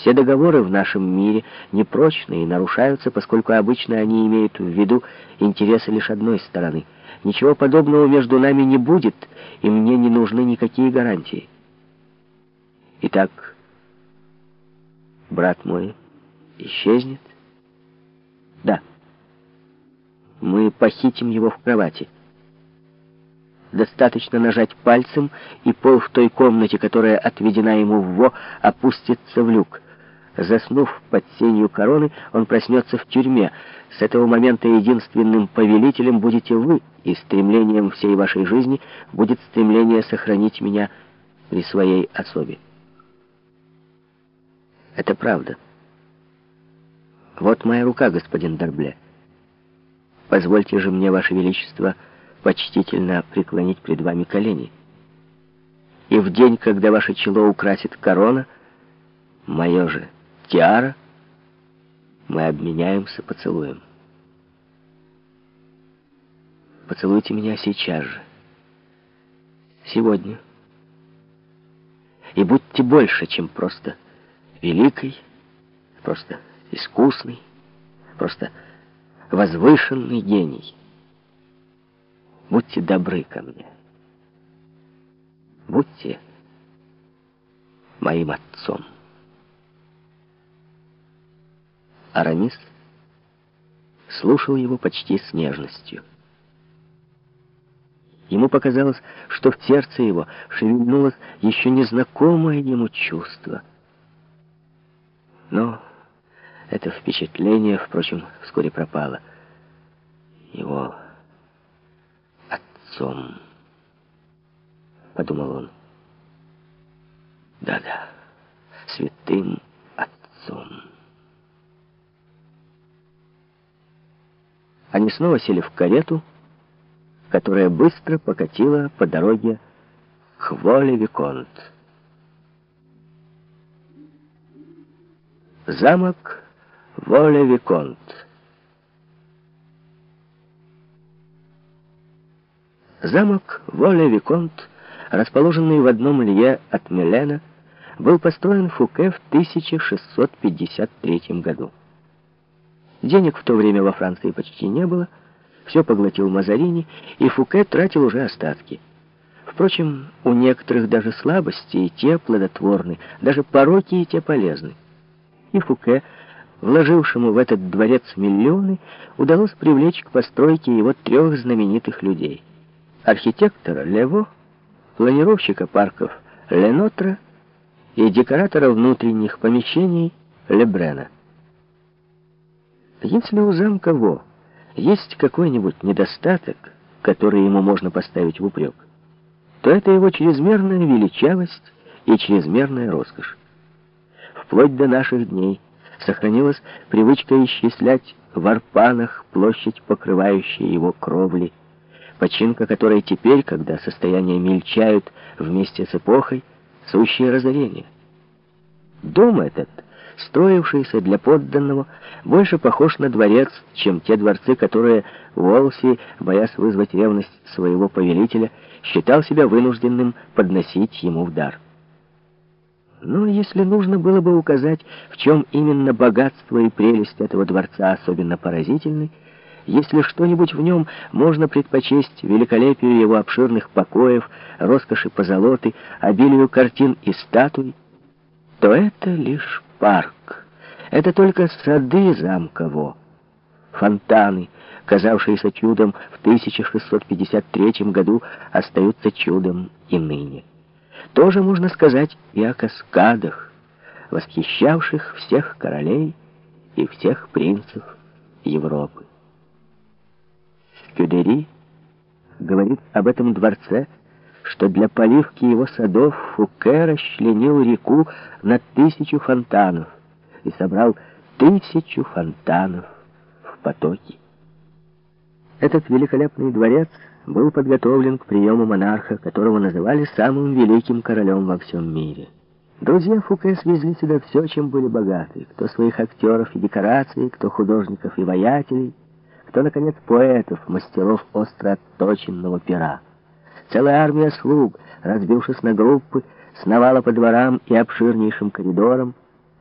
Все договоры в нашем мире непрочны и нарушаются, поскольку обычно они имеют в виду интересы лишь одной стороны. Ничего подобного между нами не будет, и мне не нужны никакие гарантии. Итак, брат мой исчезнет? Да. Мы похитим его в кровати. Достаточно нажать пальцем, и пол в той комнате, которая отведена ему в Во, опустится в люк. Заснув под сенью короны, он проснется в тюрьме. С этого момента единственным повелителем будете вы, и стремлением всей вашей жизни будет стремление сохранить меня при своей особе. Это правда. Вот моя рука, господин Дорбле. Позвольте же мне, ваше величество, почтительно преклонить пред вами колени. И в день, когда ваше чело украсит корона, мое же тиара, мы обменяемся поцелуем. Поцелуйте меня сейчас же. Сегодня. И будьте больше, чем просто великой, просто искусный, просто возвышенный гений. Будьте добры ко мне. Будьте моим отцом. Арамис слушал его почти с нежностью. Ему показалось, что в сердце его шевельнулось еще незнакомое ему чувство. Но это впечатление, впрочем, вскоре пропало. Его отцом, подумал он. Да-да, святым отцом. Они снова сели в карету, которая быстро покатила по дороге к Воле-Виконт. Замок Воле-Виконт. Замок Воле-Виконт, расположенный в одном лье от Милена, был построен Фуке в 1653 году. Денег в то время во Франции почти не было, все поглотил Мазарини, и Фуке тратил уже остатки. Впрочем, у некоторых даже слабости и те плодотворны, даже пороки и те полезны. И Фуке, вложившему в этот дворец миллионы, удалось привлечь к постройке его трех знаменитых людей. Архитектора Лево, планировщика парков Ленотра и декоратора внутренних помещений Лебрена. Если у замка Во есть какой-нибудь недостаток, который ему можно поставить в упрек, то это его чрезмерная величавость и чрезмерная роскошь. Вплоть до наших дней сохранилась привычка исчислять в арпанах площадь, покрывающая его кровли, починка которой теперь, когда состояния мельчают вместе с эпохой, сущее разорение. Дом этот — строившийся для подданного, больше похож на дворец, чем те дворцы, которые Уолси, боясь вызвать ревность своего повелителя, считал себя вынужденным подносить ему в дар. Но если нужно было бы указать, в чем именно богатство и прелесть этого дворца особенно поразительны, если что-нибудь в нем можно предпочесть великолепию его обширных покоев, роскоши позолоты, обилию картин и статуй, то это лишь парк. Это только сады замково. Фонтаны, казавшиеся чудом в 1653 году, остаются чудом и ныне. Тоже можно сказать и о каскадах, восхищавших всех королей и всех принцев Европы. Кюдери говорит об этом дворце, что для поливки его садов Фуке расчленил реку на тысячу фонтанов и собрал тысячу фонтанов в потоке. Этот великолепный дворец был подготовлен к приему монарха, которого называли самым великим королем во всем мире. Друзья Фуке свезли сюда все, чем были богаты, кто своих актеров и декораций, кто художников и воятелей, кто, наконец, поэтов, мастеров остро отточенного пера. Целая армия слуг, разбившись на группы, сновала по дворам и обширнейшим коридорам,